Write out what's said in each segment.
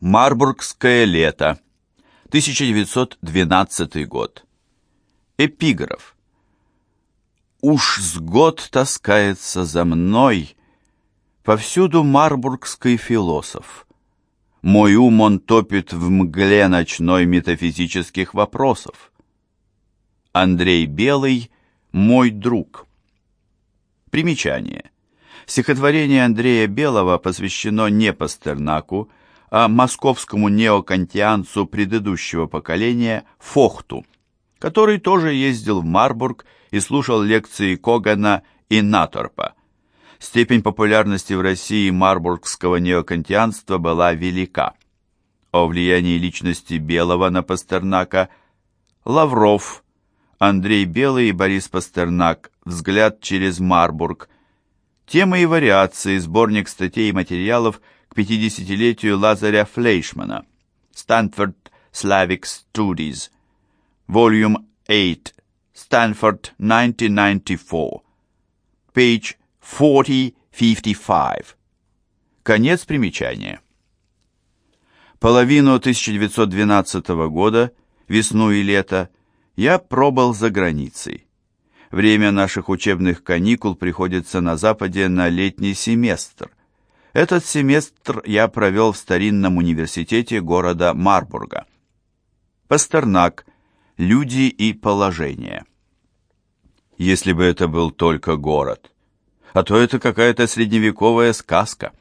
Марбургское лето. 1912 год. Эпиграф. Уж с год таскается за мной Повсюду марбургский философ. Мой ум он топит в мгле ночной метафизических вопросов. Андрей Белый, мой друг. Примечание. Стихотворение Андрея Белого посвящено не Пастернаку, а московскому неокантианцу предыдущего поколения Фохту, который тоже ездил в Марбург и слушал лекции Когана и Наторпа. Степень популярности в России марбургского неокантианства была велика. О влиянии личности Белого на Пастернака Лавров, Андрей Белый и Борис Пастернак «Взгляд через Марбург», темы и вариации, сборник статей и материалов к 50-летию Лазаря Флейшмана, Stanford Slavic Studies, Volume 8, Stanford 1994, page 4055. Конец примечания. Половину 1912 года, весну и лето, я пробыл за границей. Время наших учебных каникул приходится на Западе на летний семестр. Этот семестр я провел в старинном университете города Марбурга. Пастернак. Люди и положение. Если бы это был только город, а то это какая-то средневековая сказка.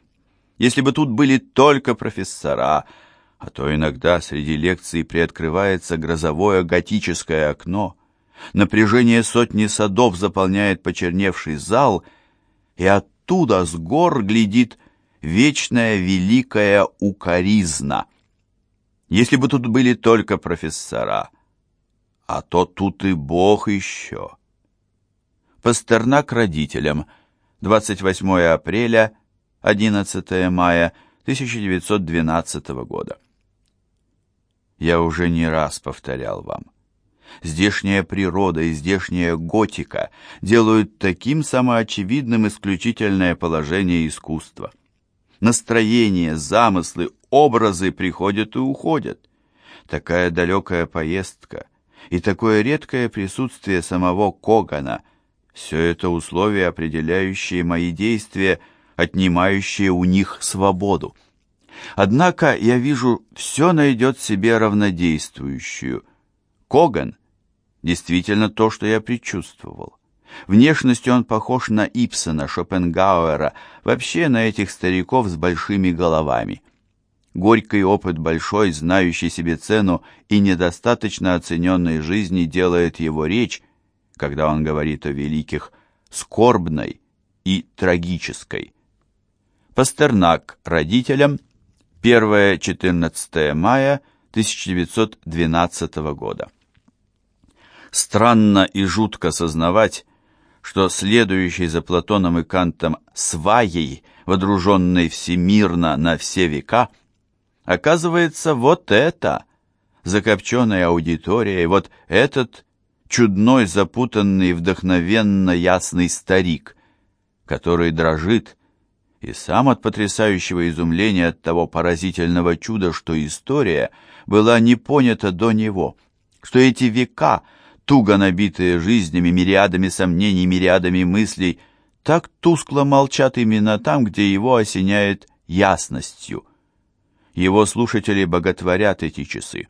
Если бы тут были только профессора, а то иногда среди лекций приоткрывается грозовое готическое окно, напряжение сотни садов заполняет почерневший зал, и оттуда с гор глядит вечная великая укоризна. Если бы тут были только профессора, а то тут и Бог еще. Пастернак родителям – 28 апреля, 11 мая 1912 года. Я уже не раз повторял вам. Здешняя природа и здешняя готика делают таким самоочевидным исключительное положение искусства. Настроение, замыслы, образы приходят и уходят. Такая далекая поездка и такое редкое присутствие самого Когана – все это условия, определяющие мои действия, отнимающие у них свободу. Однако я вижу, все найдет себе равнодействующую. Коган действительно то, что я предчувствовал. Внешностью он похож на Ипсона, Шопенгауэра, вообще на этих стариков с большими головами. Горький опыт большой, знающий себе цену и недостаточно оцененной жизни делает его речь когда он говорит о великих, скорбной и трагической. Пастернак родителям 1-14 мая 1912 года. Странно и жутко сознавать, что следующий за Платоном и Кантом сваей, водруженной всемирно на все века, оказывается вот это, закопченная аудитория, и вот этот чудной, запутанный, вдохновенно ясный старик, который дрожит, и сам от потрясающего изумления от того поразительного чуда, что история была не понята до него, что эти века, туго набитые жизнями, мириадами сомнений, мириадами мыслей, так тускло молчат именно там, где его осеняет ясностью. Его слушатели боготворят эти часы.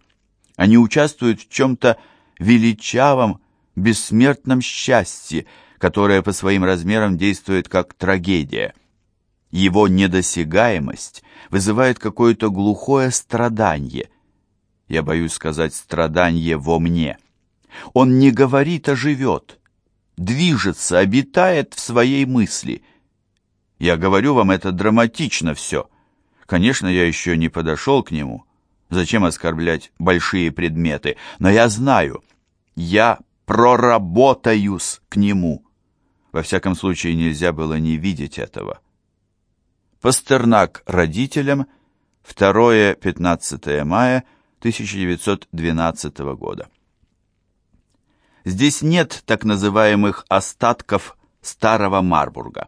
Они участвуют в чем-то величавом, бессмертном счастье, которое по своим размерам действует как трагедия. Его недосягаемость вызывает какое-то глухое страдание. Я боюсь сказать страдание во мне. Он не говорит, а живет, движется, обитает в своей мысли. Я говорю вам, это драматично все. Конечно, я еще не подошел к нему, Зачем оскорблять большие предметы? Но я знаю, я проработаюсь к нему. Во всяком случае, нельзя было не видеть этого. Пастернак родителям 2-15 мая 1912 года. Здесь нет так называемых остатков старого Марбурга.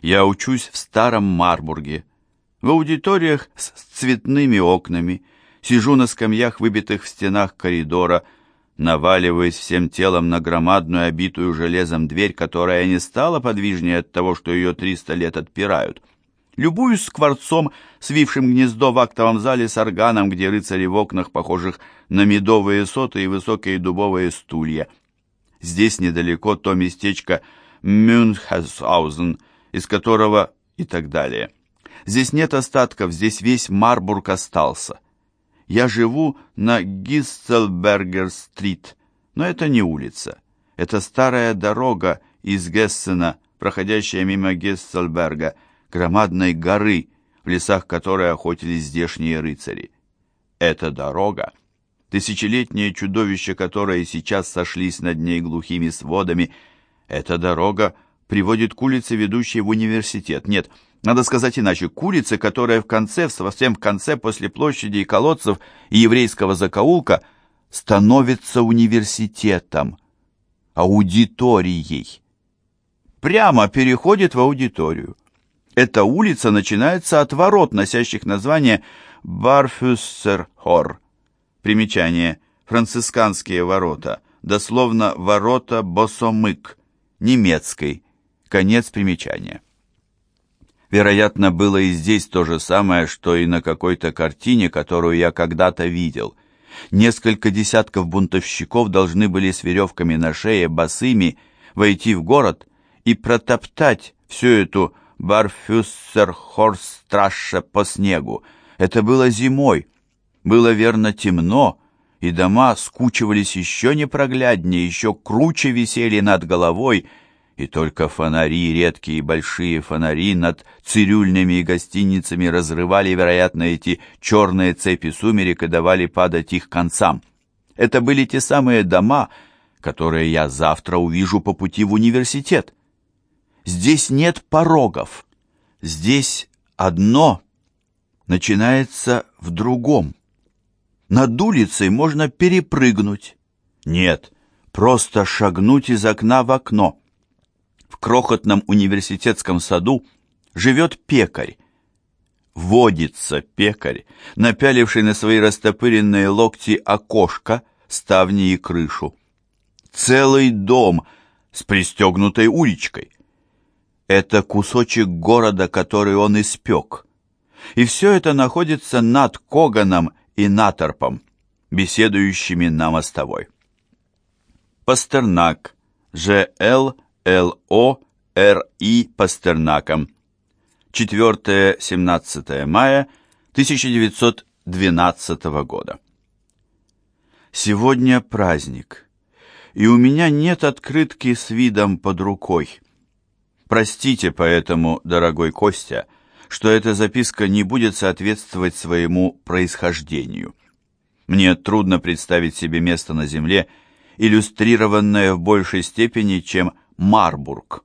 Я учусь в старом Марбурге, В аудиториях с цветными окнами сижу на скамьях, выбитых в стенах коридора, наваливаясь всем телом на громадную, обитую железом дверь, которая не стала подвижнее от того, что ее триста лет отпирают. Любуюсь скворцом, свившим гнездо в актовом зале с органом, где рыцари в окнах, похожих на медовые соты и высокие дубовые стулья. Здесь недалеко то местечко Мюнхгаузен, из которого и так далее. Здесь нет остатков, здесь весь Марбург остался. Я живу на Гисселбергер-стрит, но это не улица. Это старая дорога из Гессена, проходящая мимо Гессельберга, громадной горы, в лесах которой охотились здешние рыцари. Эта дорога, тысячелетнее чудовище, которое сейчас сошлись над ней глухими сводами, эта дорога приводит к улице, ведущей в университет. Нет, надо сказать иначе, к улице, которая в конце, в совсем в конце, после площади и колодцев и еврейского закоулка, становится университетом, аудиторией. Прямо переходит в аудиторию. Эта улица начинается от ворот, носящих название Барфюссерхор. Примечание. Францисканские ворота. Дословно «ворота Босомык». Немецкой. Конец примечания. Вероятно, было и здесь то же самое, что и на какой-то картине, которую я когда-то видел. Несколько десятков бунтовщиков должны были с веревками на шее босыми войти в город и протоптать всю эту Барфюссерхорстраше по снегу. Это было зимой. Было верно темно, и дома скучивались еще непрогляднее, еще круче висели над головой, и только фонари, редкие большие фонари над цирюльными и гостиницами разрывали, вероятно, эти черные цепи сумерек и давали падать их концам. Это были те самые дома, которые я завтра увижу по пути в университет. Здесь нет порогов. Здесь одно начинается в другом. Над улицей можно перепрыгнуть. Нет, просто шагнуть из окна в окно. В крохотном университетском саду живет пекарь. Водится пекарь, напяливший на свои растопыренные локти окошко, ставни и крышу. Целый дом с пристегнутой уличкой. Это кусочек города, который он испек. И все это находится над Коганом и Наторпом, беседующими на мостовой. Пастернак, Ж.Л. Л.О. Р.И. Пастернаком. 4-17 мая 1912 года. Сегодня праздник, и у меня нет открытки с видом под рукой. Простите поэтому, дорогой Костя, что эта записка не будет соответствовать своему происхождению. Мне трудно представить себе место на земле, иллюстрированное в большей степени, чем Марбург.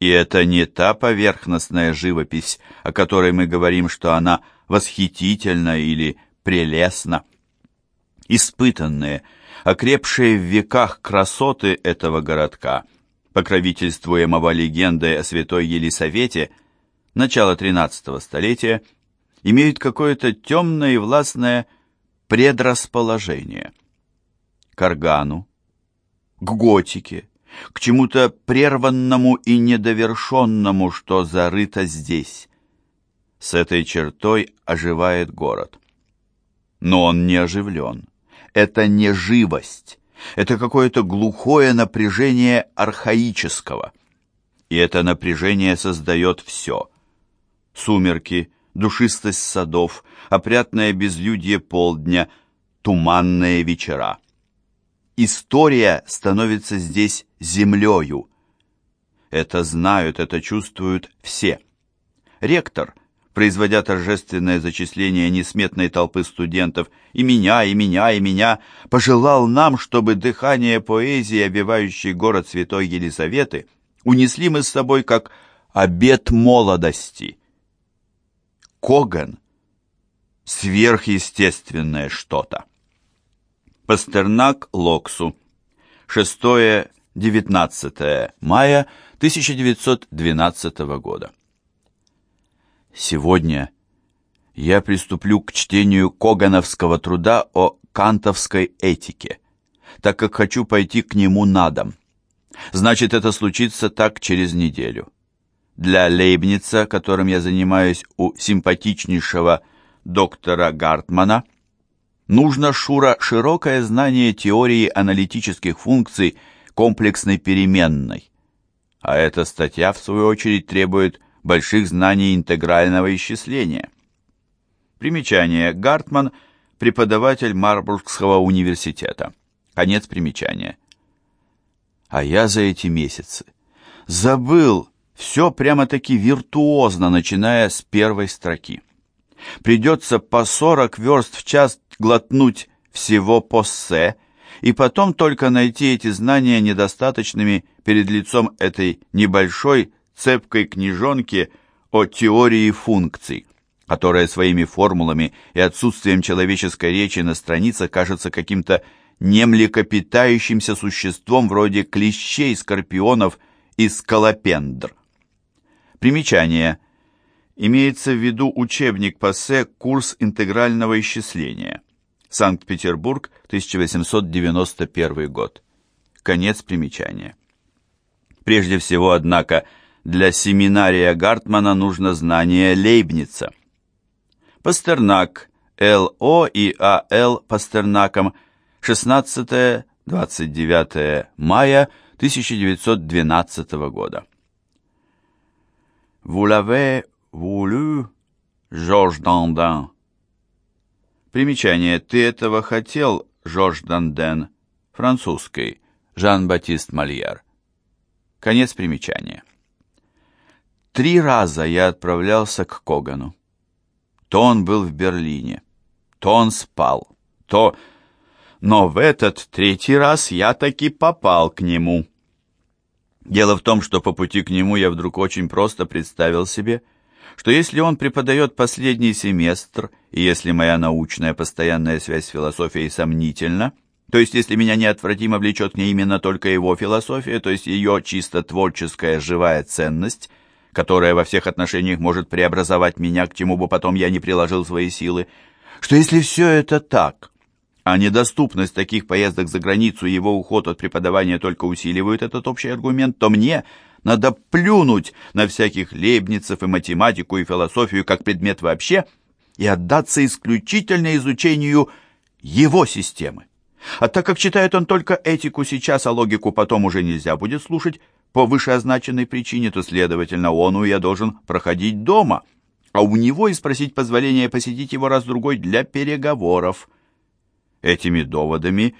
И это не та поверхностная живопись, о которой мы говорим, что она восхитительна или прелестна. Испытанные, окрепшие в веках красоты этого городка – покровительствуемого легендой о святой Елисавете, начала XIII столетия, имеют какое-то темное и властное предрасположение. К органу, к готике, к чему-то прерванному и недовершенному, что зарыто здесь. С этой чертой оживает город. Но он не оживлен. Это не живость, это какое-то глухое напряжение архаического. И это напряжение создает все. Сумерки, душистость садов, опрятное безлюдье полдня, туманные вечера. История становится здесь землею. Это знают, это чувствуют все. Ректор – производя торжественное зачисление несметной толпы студентов, и меня, и меня, и меня, пожелал нам, чтобы дыхание поэзии, обивающей город Святой Елизаветы, унесли мы с собой как обет молодости. Коган — сверхъестественное что-то. Пастернак Локсу. 6-19 мая 1912 года. Сегодня я приступлю к чтению Когановского труда о кантовской этике, так как хочу пойти к нему на дом. Значит, это случится так через неделю. Для Лейбница, которым я занимаюсь у симпатичнейшего доктора Гартмана, нужно, Шура, широкое знание теории аналитических функций комплексной переменной. А эта статья, в свою очередь, требует больших знаний интегрального исчисления. Примечание. Гартман – преподаватель Марбургского университета. Конец примечания. А я за эти месяцы забыл все прямо-таки виртуозно, начиная с первой строки. Придется по 40 верст в час глотнуть всего поссе, и потом только найти эти знания недостаточными перед лицом этой небольшой цепкой книжонки о теории функций, которая своими формулами и отсутствием человеческой речи на страницах кажется каким-то немлекопитающимся существом вроде клещей, скорпионов и скалопендр. Примечание. Имеется в виду учебник ПАСЕ «Курс интегрального исчисления». Санкт-Петербург, 1891 год. Конец примечания. Прежде всего, однако, для семинария Гартмана нужно знание Лейбница. Пастернак, Л.О. и А.Л. Пастернаком – 16-29 мая 1912 года. Vous l'avez voulu, Жорж Данден. Примечание. Ты этого хотел, Жорж Данден. Французский. Жан-Батист Мольер. Конец примечания. Три раза я отправлялся к Когану. То он был в Берлине, то он спал, то но в этот третий раз я таки попал к нему. Дело в том, что по пути к нему я вдруг очень просто представил себе, что если он преподает последний семестр, и если моя научная постоянная связь с философией сомнительна, то есть если меня неотвратимо влечет к ней именно только его философия, то есть ее чисто творческая живая ценность, которая во всех отношениях может преобразовать меня, к чему бы потом я не приложил свои силы, что если все это так, а недоступность таких поездок за границу и его уход от преподавания только усиливают этот общий аргумент, то мне надо плюнуть на всяких лейбницев и математику и философию как предмет вообще и отдаться исключительно изучению его системы. А так как читает он только этику сейчас, а логику потом уже нельзя будет слушать по вышеозначенной причине, то, следовательно, ону я должен проходить дома, а у него и спросить позволения посетить его раз-другой для переговоров. Этими доводами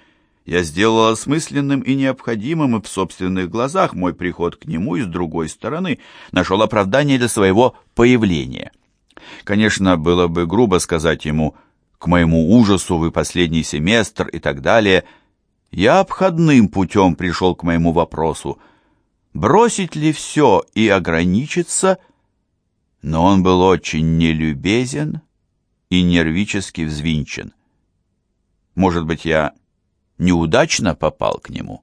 я сделал осмысленным и необходимым и в собственных глазах мой приход к нему и с другой стороны нашел оправдание для своего появления. Конечно, было бы грубо сказать ему «к моему ужасу вы последний семестр» и так далее. Я обходным путем пришел к моему вопросу бросить ли все и ограничиться, но он был очень нелюбезен и нервически взвинчен. Может быть, я неудачно попал к нему?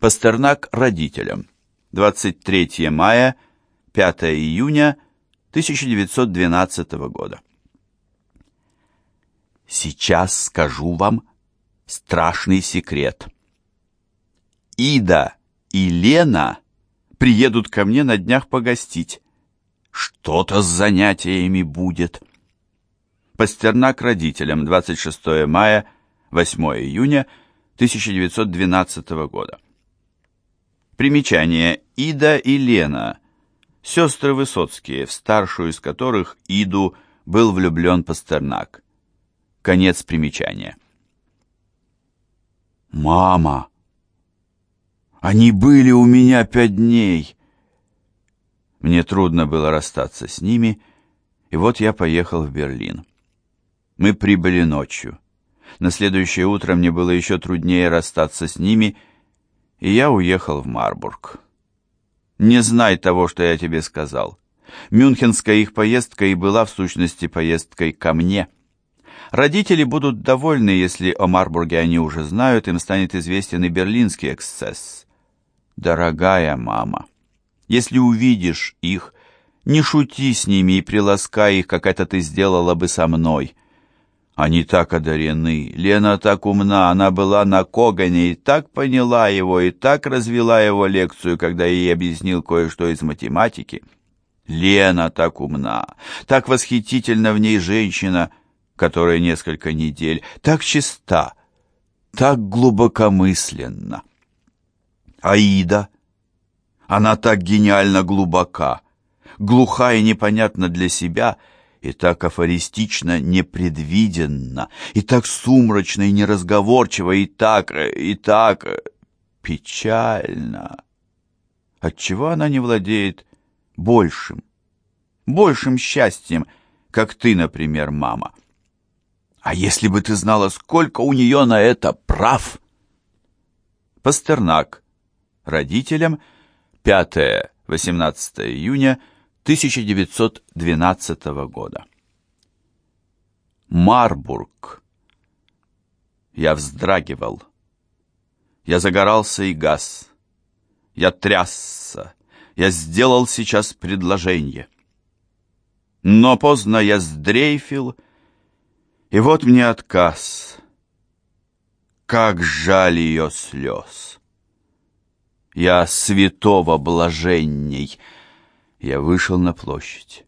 Пастернак родителям. 23 мая, 5 июня 1912 года. Сейчас скажу вам страшный секрет. Ида и Лена приедут ко мне на днях погостить. Что-то с занятиями будет. Пастернак родителям, 26 мая, 8 июня 1912 года. Примечание. Ида и Лена, сестры Высоцкие, в старшую из которых Иду был влюблен Пастернак. Конец примечания. «Мама! Они были у меня пять дней!» Мне трудно было расстаться с ними, и вот я поехал в Берлин. Мы прибыли ночью. На следующее утро мне было еще труднее расстаться с ними, и я уехал в Марбург. Не знай того, что я тебе сказал. Мюнхенская их поездка и была в сущности поездкой ко мне. Родители будут довольны, если о Марбурге они уже знают, им станет известен и берлинский эксцесс. Дорогая мама, если увидишь их, Не шути с ними и приласкай их, как это ты сделала бы со мной. Они так одарены. Лена так умна, она была на Когане и так поняла его, и так развела его лекцию, когда ей объяснил кое-что из математики. Лена так умна, так восхитительна в ней женщина, которая несколько недель, так чиста, так глубокомысленна. Аида, она так гениально глубока, глуха и непонятна для себя, и так афористично непредвиденно, и так сумрачно и неразговорчиво, и так, и так печально. Отчего она не владеет большим, большим счастьем, как ты, например, мама? А если бы ты знала, сколько у нее на это прав? Пастернак. Родителям 5-18 июня 1912 года. Марбург. Я вздрагивал. Я загорался и газ. Я трясся. Я сделал сейчас предложение. Но поздно я сдрейфил, и вот мне отказ. Как жаль ее слез. Я святого блаженней — я вышел на площадь.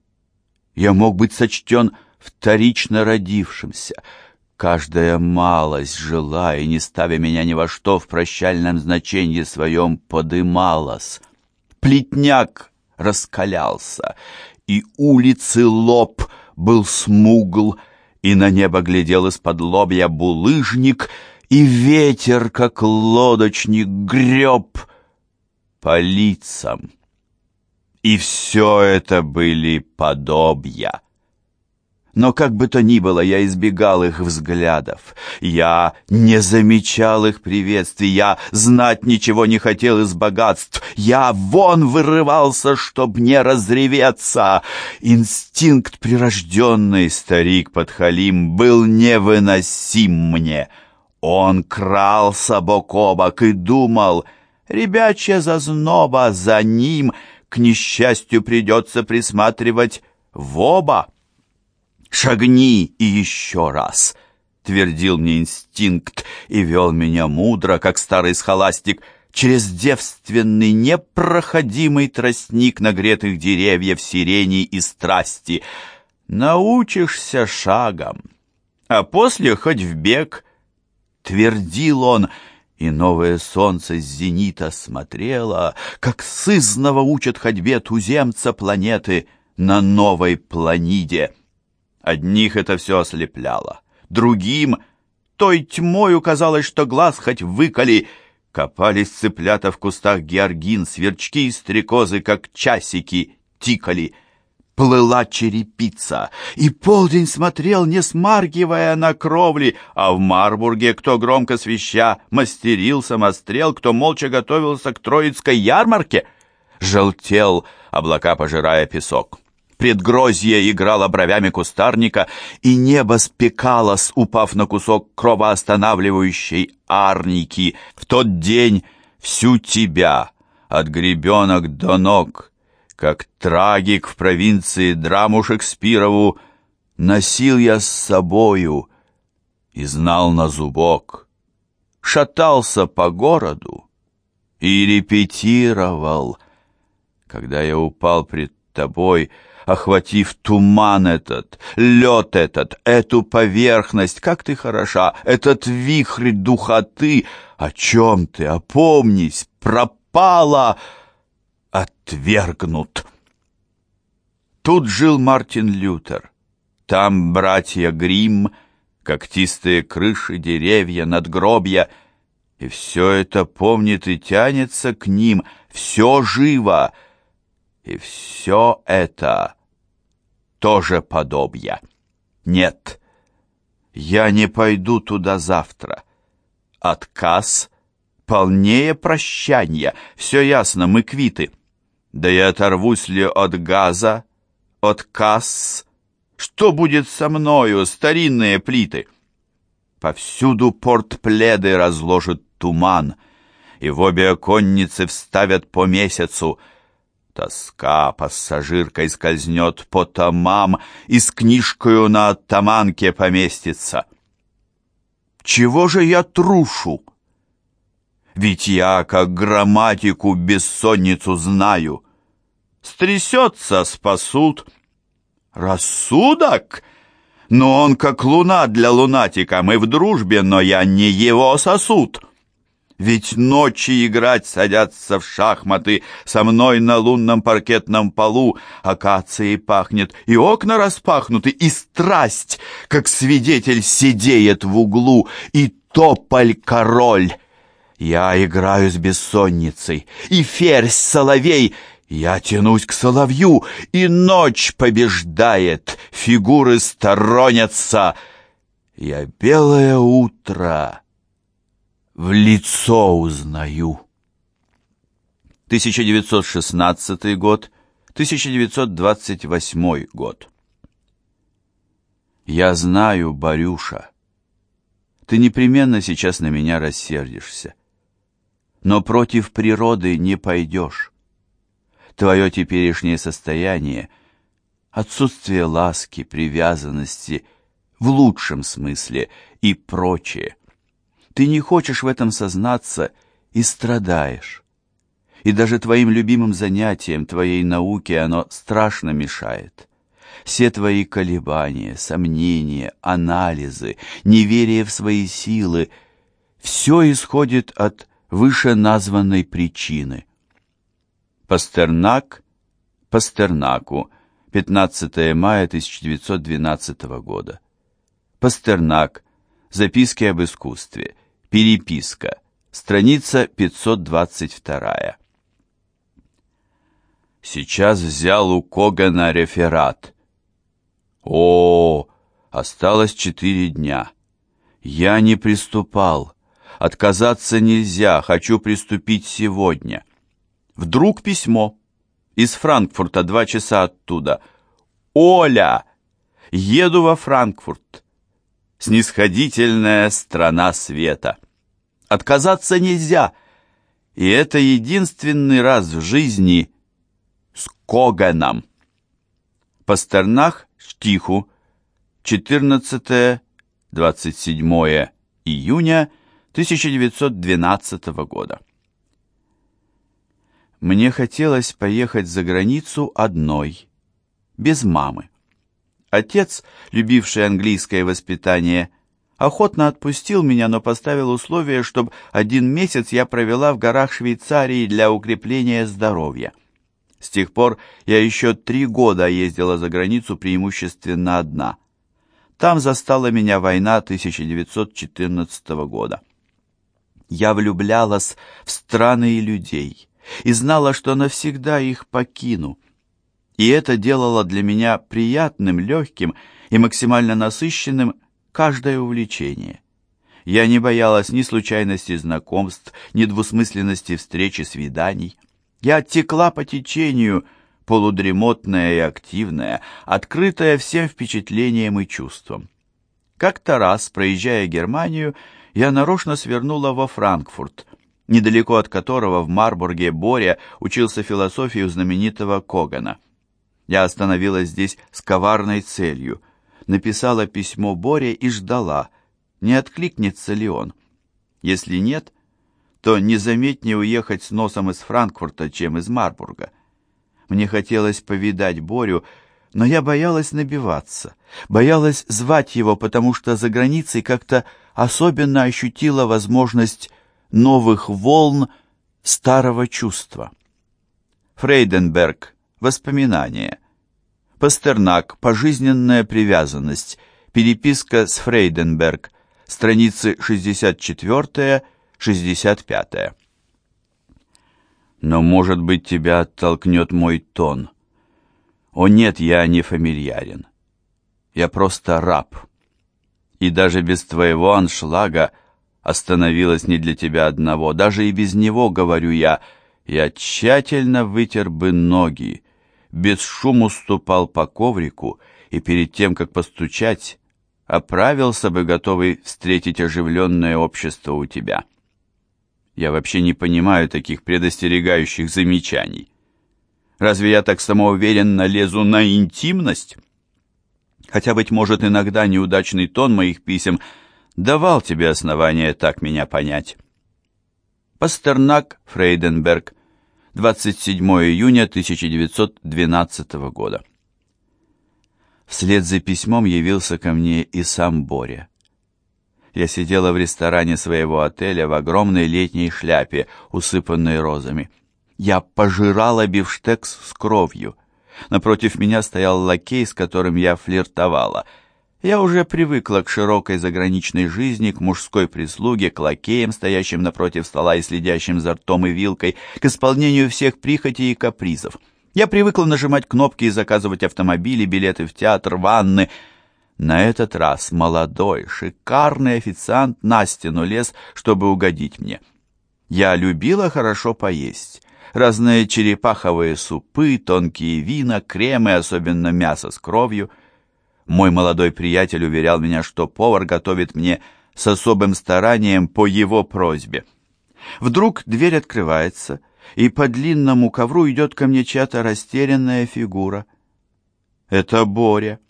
Я мог быть сочтен вторично родившимся. Каждая малость, желая, не ставя меня ни во что, в прощальном значении своем подымалась. Плетняк раскалялся, и улицы лоб был смугл, и на небо глядел из-под лобья булыжник, и ветер, как лодочник, греб по лицам. И все это были подобья. Но как бы то ни было, я избегал их взглядов. Я не замечал их приветствий. Я знать ничего не хотел из богатств. Я вон вырывался, чтоб не разреветься. Инстинкт прирожденный, старик подхалим, был невыносим мне. Он крался бок о бок и думал, ребячья зазноба за ним — к несчастью, придется присматривать в оба. «Шагни и еще раз!» — твердил мне инстинкт и вел меня мудро, как старый схоластик, через девственный непроходимый тростник нагретых деревьев сирени и страсти. Научишься шагом, а после хоть в бег, — твердил он, — и новое солнце с зенита смотрело, как сызново учат ходьбе туземца планеты на новой планиде. Одних это все ослепляло, другим той тьмою казалось, что глаз хоть выколи, копались цыплята в кустах георгин, сверчки и стрекозы, как часики, тикали — плыла черепица, и полдень смотрел, не смаргивая на кровли, а в Марбурге, кто громко свища, мастерил самострел, кто молча готовился к Троицкой ярмарке, желтел, облака пожирая песок. Предгрозье играло бровями кустарника, и небо спекалось, упав на кусок кровоостанавливающей арники. В тот день всю тебя, от гребенок до ног, как трагик в провинции драму Шекспирову, носил я с собою и знал на зубок. Шатался по городу и репетировал. Когда я упал пред тобой, охватив туман этот, лед этот, эту поверхность, как ты хороша, этот вихрь духоты, о чем ты, опомнись, пропала!» отвергнут. Тут жил Мартин Лютер. Там братья Гримм, когтистые крыши, деревья, надгробья. И все это помнит и тянется к ним, все живо. И все это тоже подобья. Нет, я не пойду туда завтра. Отказ полнее прощания. Все ясно, мы квиты. Да я оторвусь ли от газа, от касс? Что будет со мною, старинные плиты? Повсюду портпледы разложит туман, и в обе оконницы вставят по месяцу. Тоска пассажиркой скользнет по томам И с книжкою на оттаманке поместится. Чего же я трушу? Ведь я, как грамматику, бессонницу знаю. Стрясется, спасут. Рассудок? Но он как луна для лунатика, мы в дружбе, но я не его сосуд. Ведь ночи играть садятся в шахматы, Со мной на лунном паркетном полу Акацией пахнет, и окна распахнуты, И страсть, как свидетель, сидеет в углу, И тополь-король. Я играю с бессонницей, и ферзь-соловей я тянусь к соловью, и ночь побеждает, фигуры сторонятся. Я белое утро в лицо узнаю. 1916 год, 1928 год. Я знаю, Барюша, ты непременно сейчас на меня рассердишься. Но против природы не пойдешь твое теперешнее состояние, отсутствие ласки, привязанности, в лучшем смысле и прочее. Ты не хочешь в этом сознаться и страдаешь. И даже твоим любимым занятиям, твоей науке оно страшно мешает. Все твои колебания, сомнения, анализы, неверие в свои силы — все исходит от вышеназванной причины. Пастернак, Пастернаку, 15 мая 1912 года. Пастернак, записки об искусстве, переписка, страница 522. Сейчас взял у Когана реферат. О, осталось четыре дня. Я не приступал. Отказаться нельзя, хочу приступить сегодня. Вдруг письмо. Из Франкфурта, два часа оттуда. «Оля! Еду во Франкфурт. Снисходительная страна света. Отказаться нельзя. И это единственный раз в жизни с Коганом». Пастернах, Штиху, 14-27 июня 1912 года. Мне хотелось поехать за границу одной, без мамы. Отец, любивший английское воспитание, охотно отпустил меня, но поставил условие, чтобы один месяц я провела в горах Швейцарии для укрепления здоровья. С тех пор я еще три года ездила за границу преимущественно одна. Там застала меня война 1914 года. Я влюблялась в страны и людей и знала, что навсегда их покину. И это делало для меня приятным, легким и максимально насыщенным каждое увлечение. Я не боялась ни случайности знакомств, ни двусмысленности встречи свиданий. Я текла по течению, полудремотная и активная, открытая всем впечатлениям и чувствам. Как-то раз, проезжая Германию, я нарочно свернула во Франкфурт, недалеко от которого в Марбурге Боря учился философии у знаменитого Когана. Я остановилась здесь с коварной целью. Написала письмо Боре и ждала, не откликнется ли он. Если нет, то незаметнее уехать с носом из Франкфурта, чем из Марбурга. Мне хотелось повидать Борю, но я боялась набиваться, боялась звать его, потому что за границей как-то особенно ощутила возможность новых волн старого чувства. Фрейденберг. Воспоминания. Пастернак. Пожизненная привязанность. Переписка с Фрейденберг. Страницы 64-65. Но, может быть, тебя оттолкнет мой тон. О нет, я не фамильярен. Я просто раб. И даже без твоего аншлага остановилась не для тебя одного. Даже и без него, говорю я, я тщательно вытер бы ноги, без шуму ступал по коврику и перед тем, как постучать, оправился бы, готовый встретить оживленное общество у тебя. Я вообще не понимаю таких предостерегающих замечаний. Разве я так самоуверенно лезу на интимность? Хотя, быть может, иногда неудачный тон моих писем давал тебе основания так меня понять. Пастернак, Фрейденберг, 27 июня 1912 года. Вслед за письмом явился ко мне и сам Боря. Я сидела в ресторане своего отеля в огромной летней шляпе, усыпанной розами. Я пожирала бифштекс с кровью. Напротив меня стоял лакей, с которым я флиртовала. Я уже привыкла к широкой заграничной жизни, к мужской прислуге, к лакеям, стоящим напротив стола и следящим за ртом и вилкой, к исполнению всех прихотей и капризов. Я привыкла нажимать кнопки и заказывать автомобили, билеты в театр, ванны. На этот раз молодой, шикарный официант на стену лез, чтобы угодить мне. Я любила хорошо поесть. Разные черепаховые супы, тонкие вина, кремы, особенно мясо с кровью. Мой молодой приятель уверял меня, что повар готовит мне с особым старанием по его просьбе. Вдруг дверь открывается, и по длинному ковру идет ко мне чья-то растерянная фигура. Это Боря.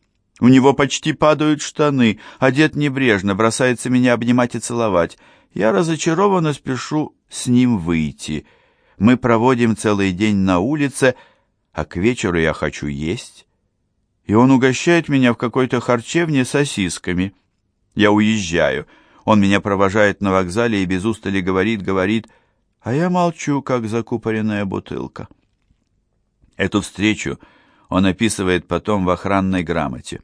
У него почти падают штаны, одет небрежно, бросается меня обнимать и целовать. Я разочарованно спешу с ним выйти. Мы проводим целый день на улице, а к вечеру я хочу есть. И он угощает меня в какой-то харчевне сосисками. Я уезжаю. Он меня провожает на вокзале и без устали говорит, говорит, а я молчу, как закупоренная бутылка. Эту встречу он описывает потом в охранной грамоте.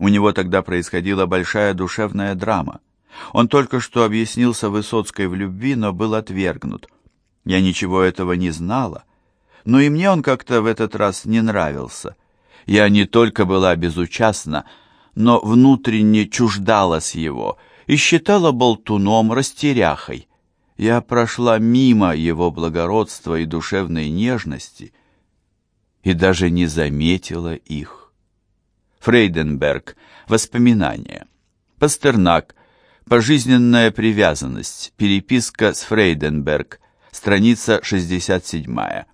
У него тогда происходила большая душевная драма. Он только что объяснился Высоцкой в любви, но был отвергнут. Я ничего этого не знала, но и мне он как-то в этот раз не нравился. Я не только была безучастна, но внутренне чуждалась его и считала болтуном, растеряхой. Я прошла мимо его благородства и душевной нежности и даже не заметила их. Фрейденберг. Воспоминания. Пастернак. Пожизненная привязанность. Переписка с Фрейденберг. Страница 67.